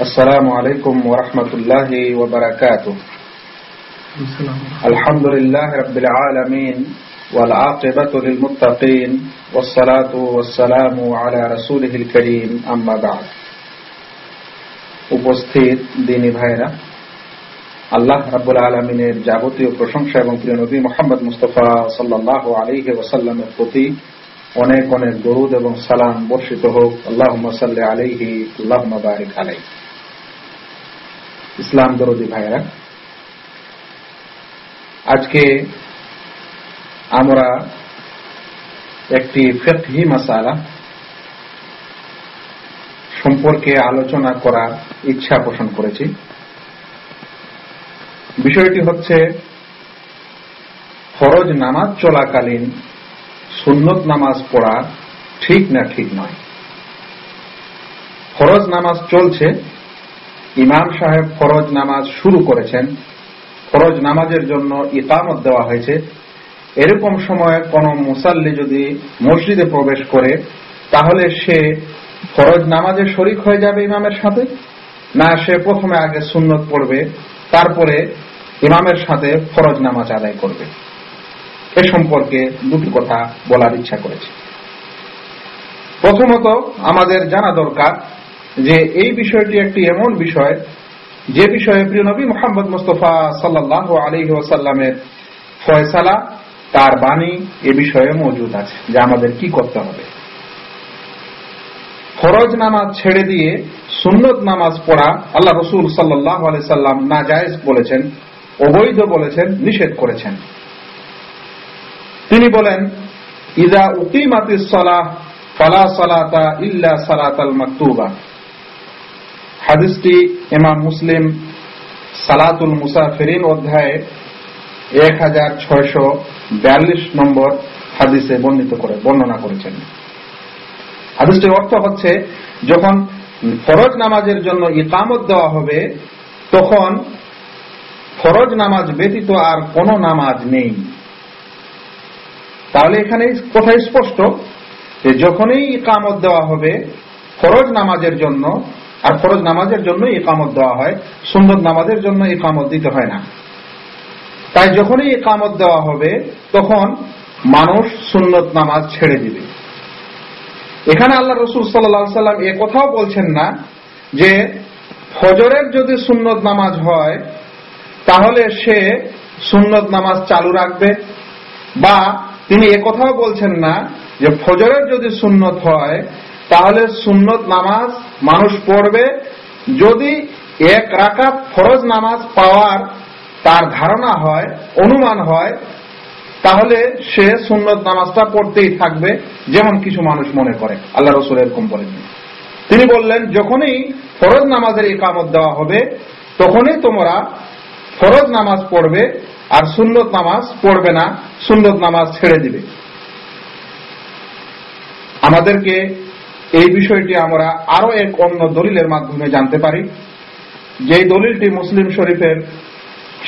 السلام عليكم ورحمة الله وبركاته الحمد لله رب العالمين والعاقبة للمتقين والصلاة والسلام على رسوله الكريم أما بعد উপস্থিত দিনী ভাইরা আল্লাহ রাব্বুল আলমিনের যাবতীয় প্রশংসা এবং প্রিয় নবী মোহাম্মদ মুস্তফা সাল্লাহ আলিহে ওসাল্লামের প্রতি অনেক অনেক দরুদ এবং সালাম বর্ষিত হোক আল্লাহ সাল্লি আলাইহি আল্লাহ বারিক আলাই ইসলাম দরদি ভাইরা আজকে আমরা একটি ফেকহি মাসালা সম্পর্কে আলোচনা করার ইচ্ছা পোষণ করেছি। বিষয়টি হচ্ছে ফরজ নামাজ চলাকালীন সুন্নত নামাজ পড়া ঠিক না ঠিক নয়। ফরজ নামাজ চলছে ইমাম সাহেব ফরজ নামাজ শুরু করেছেন। ফরজ নামাজের জন্য ইকামত দেওয়া হয়েছে। এরকম সময়ে কোন মুসাল্লি যদি মসজিদে প্রবেশ করে, তাহলে সে ফরজ নামাজে শরিক হয়ে যাবে ইমামের সাথে? না, সে প্রথমে আগে সুন্নত পড়বে, তারপরে ইমামের সাথে ফরজ নামাজ আদায় করবে। এ সম্পর্কে দুটি কথা বলার ইচ্ছা করেছে। প্রথমত, আমাদের জানা দরকার যে এই বিষয়টি একটি এমন বিষয়, যে বিষয়ে প্রিয় নবী মোহাম্মদ মুস্তফা সাল্লাহ আলী ওসাল্লামের ফয়সালা, তার বাণী এ বিষয়ে মজুদ আছে, যে আমাদের কি করতে হবে। ফরজ নামাজ ছেড়ে দিয়ে সুন্নত নামাজ পড়া আল্লাহ রসুল সাল্লাহ সাল্লাম না জায়েজ বলেছেন, অবৈধ বলেছেন, নিষেধ করেছেন। তিনি বলেন, ইদা উকিমাতিস সলাহ, ফালা সালাতা ইল্লা সালাত আল মাকতুবা। হাদিসটি ইমাম মুসলিম সালাতুল মুসাফিরিন অধ্যায়ে এক হাজার ছয়শো বিয়াল্লিশ নম্বর হাদিসে বর্ণিত করে বর্ণনা করেছেন। হাদিসটির অর্থ হচ্ছে, যখন ফরজ নামাজের জন্য ইকামত দেওয়া হবে, তখন ফরজ নামাজ ব্যতীত আর কোন নামাজ নেই। তাহলে এখানে কোথায় স্পষ্ট যে, যখনই ইকামত দেওয়া হবে, ফরজ নামাজের জন্য আর ফরজ নামাজের জন্য ইকামত দেওয়া হয় সুন্দর নামাজের জন্য ইকামত দিতে হয় না। তাই যখনই ইকামত দেওয়া হবে, তখন মানুষ সুন্নত নামাজ ছেড়ে দিবে। এখানে আল্লাহ রসুল সাল্লা সাল্লাম এ কথাও বলছেন না যে, ফজরের যদি সুন্নত নামাজ হয়, তাহলে সে সুন্নত নামাজ চালু রাখবে। বা তিনি কথাও বলছেন না যে, ফজরের যদি সুন্নত হয় তাহলে সুন্নত নামাজ মানুষ পড়বে। যদি এক রাকাত ফরজ নামাজ পাওয়ার তার ধারণা হয়, অনুমান হয়, তাহলে সে সুন্নত নামাজটা পড়তেই থাকবে, যেমন কিছু মানুষ মনে করে। আল্লাহ রসুল এরকম বলেন। তিনি বললেন, যখনই ফরজ নামাজের একামত দেওয়া হবে, তখনই তোমরা ফরজ নামাজ পড়বে আর সুন্নত নামাজ পড়বে না, সুন্নত নামাজ ছেড়ে দিবে। আমাদেরকে এই বিষয়টি আমরা আরও এক অন্য দলিলের মাধ্যমে জানতে পারি। যে দলিলটি মুসলিম শরীফের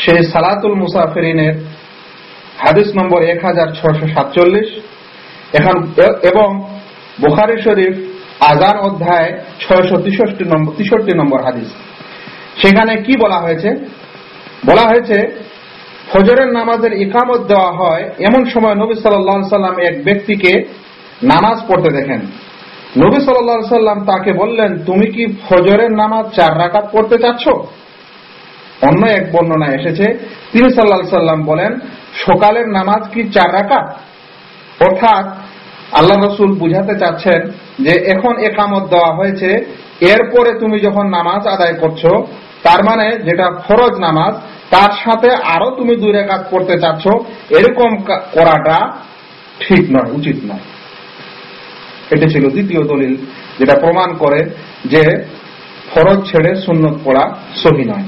সেই সালাতুল মুসাফিরিনের হাদিস নম্বর এক হাজার ছশো সাতচল্লিশ, এখন এবং বুখারি শরীফ আজান অধ্যায় ছয়শো তেষট্টি নম্বর তেষট্টি নম্বর হাদিস। সেখানে কি বলা হয়েছে? বলা হয়েছে, ফজরের নামাজের ইকামত দেওয়া হয় এমন সময় নবী সাল্লাহ সাল্লাম এক ব্যক্তিকে নামাজ পড়তে দেখেন। নবী সাল্লাহ সাল্লাম তাকে বললেন, তুমি কি ফজরের নামাজ চার রাকাত পড়তে চাচ্ছ? অন্য এক বর্ণনা এসেছে, তিনি সাল্লাহ সাল্লাম বলেন, সকালের নামাজ কি চার রাকাত? অর্থাৎ আল্লাহ রসুল বুঝাতে চাচ্ছেন যে এখন একামত দেওয়া হয়েছে, এরপরে তুমি যখন নামাজ আদায় করছ, তার মানে যেটা ফরজ নামাজ, তার সাথে আরও তুমি দুই রেখাত করতে চাচ্ছ, এরকম করাটা ঠিক নয়, উচিত নয়। এটা ছিল দ্বিতীয় দলিল, যেটা প্রমাণ করে যে ফরজ ছেড়ে সুন্নত পড়া সহি নয়।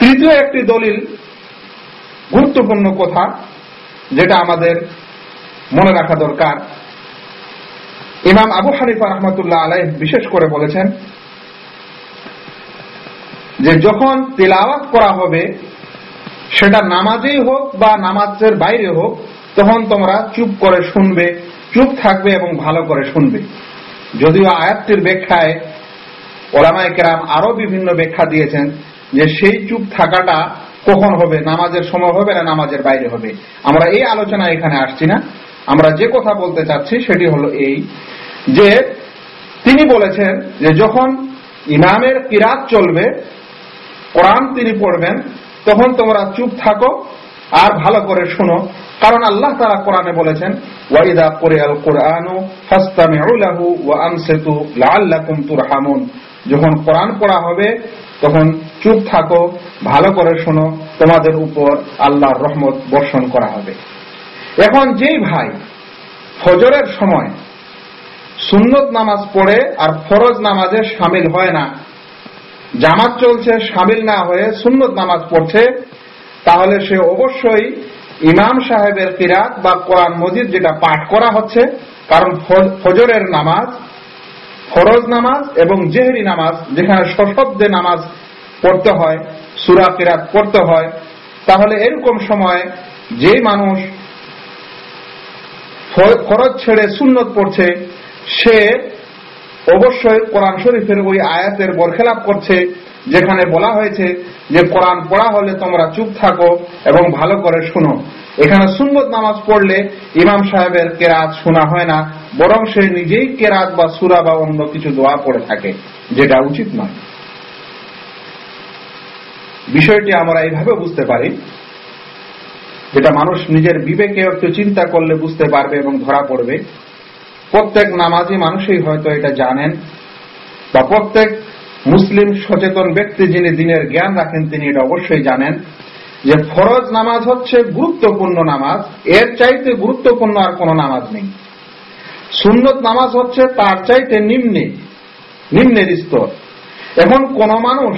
তৃতীয় একটি দলিল গুরুত্বপূর্ণ কথা, যেটা আমাদের মনে রাখা দরকার। ইমাম আবু হানিফা রহমতুল্লাহ আলাই বিশেষ করে বলেছেন যে যখন তেলাওয়াত করা হবে, সেটা নামাজেই হোক বা নামাজের বাইরে হোক, তখন তোমরা চুপ করে শুনবে। চুপ থাকবে এবং ভালো করে শুনবে। যদিও আয়াতটির ব্যাখ্যায় ওলামায় কেরাম আরও বিভিন্ন ব্যাখ্যা দিয়েছেন যে সেই চুপ থাকাটা কখন হবে? নামাজের সময় হবে না নামাজের বাইরে হবে? আমরা এই আলোচনা এখানে আসছি না। আমরা যে কথা বলতে চাচ্ছি সেটি হলো এই যে তিনি বলেছেন যে যখন ইমামের কিরাত চলবে, কোরআন তিনি পড়বেন, তখন তোমরা চুপ থাকো আর ভালো করে শোনো। কারণ আল্লাহ তারা কোরআনে বলেছেন, ওয়াইদা কোরিয়াল কোরআনু ফাস্তামিউ লাহু ওয়া আনসিতু লাআল্লাকুম তুরহামুন। যখন কোরআন পড়া হবে, তখন চুপ থাকো, ভালো করে শোনো, তোমাদের উপর আল্লাহর রহমত বর্ষণ করা হবে। এখন যেই ভাই ফজরের সময় সুন্নত নামাজ পড়ে আর ফরজ নামাজে সামিল হয় না, জামাত চলছে, সামিল না হয়ে সুন্নত নামাজ পড়ছে তাহলে সে অবশ্যই ইমাম সাহেবের কিরাত বা কোরআন মজিদ যেটা পাঠ করা হচ্ছে, কারণ ফজরের নামাজ, ফরজ নামাজ এবং জেহরি নামাজ, যেখানে সশব্দে নামাজ পড়তে হয়, সুরা কিরাত পড়তে হয়, তাহলে এরকম সময় যে মানুষ ফরজ ছেড়ে সুন্নত পড়ছে, সে অবশ্যই কোরআন শরীফের ওই আয়াতের বরখেলাপ করছে, যেখানে বলা হয়েছে যে কোরআন পড়া হলে তোমরা চুপ থাকো এবং ভালো করে শুনো। এখানে সুন্নত নামাজ পড়লে ইমাম সাহেবের কেরাত শোনা হয় না, বরং সে নিজেই কেরাত বা সুরা বা অন্য কিছু দোয়া পড়ে থাকে, যেটা উচিত নয়। বিষয়টি আমরা এইভাবে বুঝতে পারি, যেটা মানুষ নিজের বিবেকে একটু চিন্তা করলে বুঝতে পারবে এবং ধরা পড়বে। প্রত্যেক নামাজি মানুষই হয়তো এটা জানেন বা প্রত্যেক মুসলিম সচেতন ব্যক্তি যিনি দিনের জ্ঞান রাখেন, তিনি এটা অবশ্যই জানেন যে ফরজ নামাজ হচ্ছে গুরুত্বপূর্ণ নামাজ, এর চাইতে গুরুত্বপূর্ণ আর কোন নামাজ নেই। সুন্নত নামাজ হচ্ছে তার চাইতে নিম্নে, নিম্নের স্তর। এখন কোন মানুষ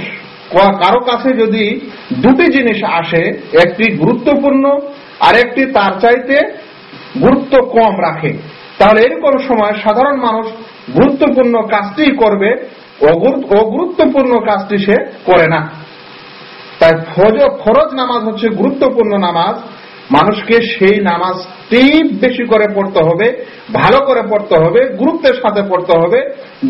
কারও কাছে যদি দুটি জিনিস আসে, একটি গুরুত্বপূর্ণ আর একটি তার চাইতে গুরুত্ব কম রাখে তাহলে এরকম সময় সাধারণ মানুষ গুরুত্বপূর্ণ কাজটি করবে অগুরুত্বপূর্ণ কাজটি সে করে না। তাই ফরজ নামাজ হচ্ছে গুরুত্বপূর্ণ নামাজ। মানুষকে সেই নামাজটি বেশি করে পড়তে হবে, ভালো করে পড়তে হবে, গুরুত্বের সাথে পড়তে হবে।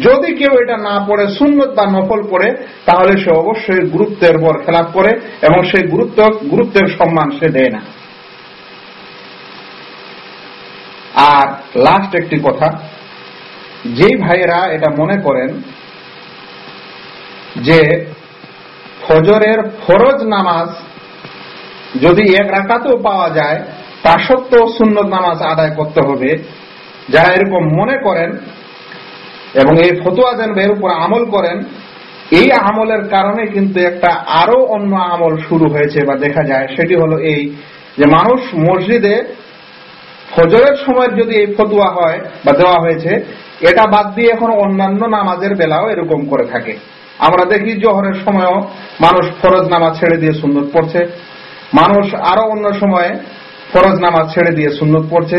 যদি কেউ এটা না পড়ে, সুন্নত বা নকল পড়ে, তাহলে সে অবশ্যই গুরুত্বের বর খেলাপ করে এবং সেই গুরুত্ব গুরুত্বের সম্মান সে দেয় না। আর লাস্ট একটি কথা যেই ভাইয়েরা এটা মনে করেন যে ফজরের ফরজ নামাজ যদি এক রাকাতেও পাওয়া যায়, তা সত্ত্বেও সুন্নত নামাজ আদায় করতে হবে। যারা এরকম মনে করেন এবং এই ফতুয়া যেন এর উপর আমল করেন, এই আমলের কারণে কিন্তু একটা আরও অন্য আমল শুরু হয়েছে বা দেখা যায়। সেটি হলো এই যে মানুষ মসজিদে ফজরের সময় যদি এই ফতুয়া হয় বা দেওয়া হয়েছে, এটা বাদ দিয়ে এখন অন্যান্য নামাজের বেলাও এরকম করে থাকে। আমরা দেখি জোহরের সময়ও মানুষ ফরজ নামাজ ছেড়ে দিয়ে সুন্দর পড়ছে। মানুষ আরও অন্য সময়ে ফরজ নামাজ ছেড়ে দিয়ে সুন্নত পড়ছে।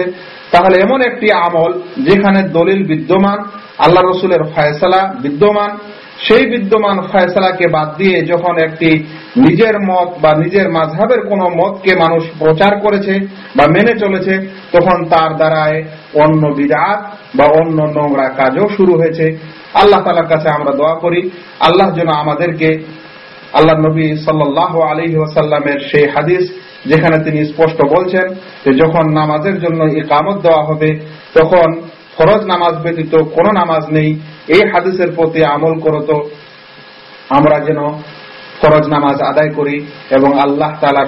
তাহলে এমন একটি আমল যেখানে দলিল বিদ্যমান, আল্লাহ রসুলের ফয়সালা বিদ্যমান। সেই বিদ্যমান ফয়সালাকে বাদ দিয়ে যখন একটি নিজের মত বা নিজের মাঝহের কোন মতকে মানুষ প্রচার করেছে বা মেনে চলেছে তখন তার দ্বারায় অন্য বিরাট বা অন্য নোংরা কাজও শুরু হয়েছে। আল্লাহ তালার কাছে আমরা দোয়া করি। আল্লাহ যেন আমাদেরকে, আল্লাহ নবী সাল্লাহ আলহি ওসাল্লামের সেই হাদিস যেখানে তিনি স্পষ্ট বলছেন যে যখন নামাজের জন্য ইকামত দেওয়া হবে, তখন ফরজ নামাজ ব্যতীত কোন নামাজ নেই। এই হাদিসের প্রতি আমল করত আমরা যেন ফরজ নামাজ আদায় করি এবং আল্লাহ তালার